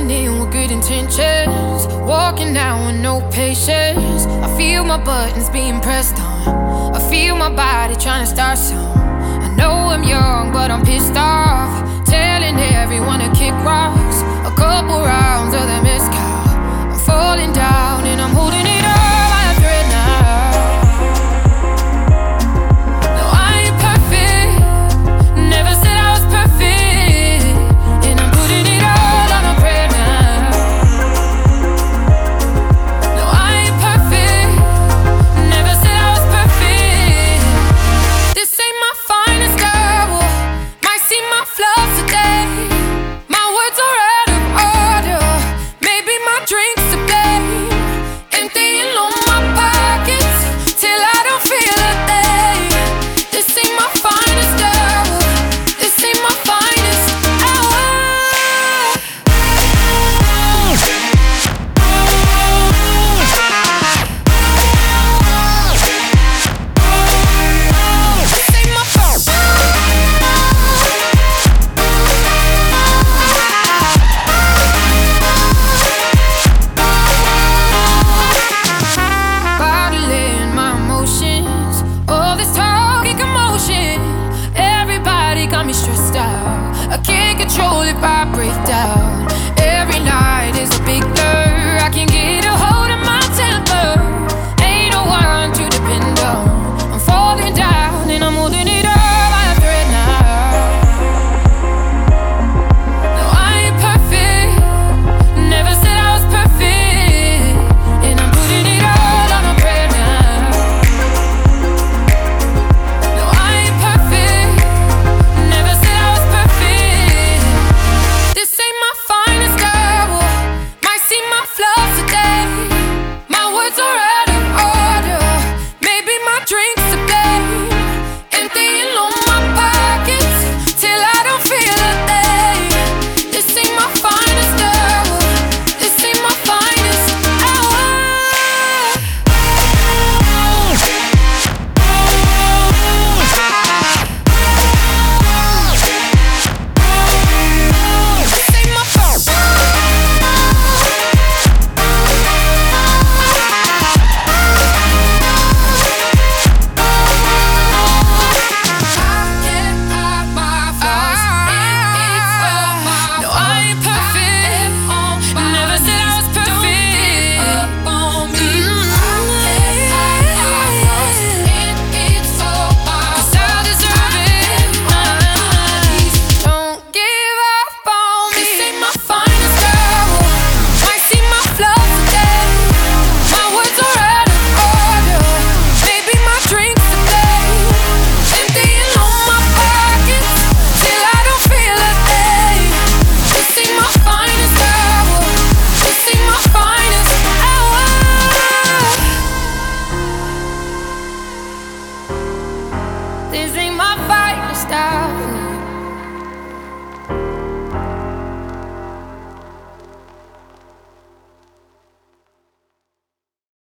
In with good intentions, walking out with no patience. I feel my buttons being pressed on. I feel my body trying to start some. I know I'm young, but I'm pissed off. got me stressed out. I can't control if I break down. down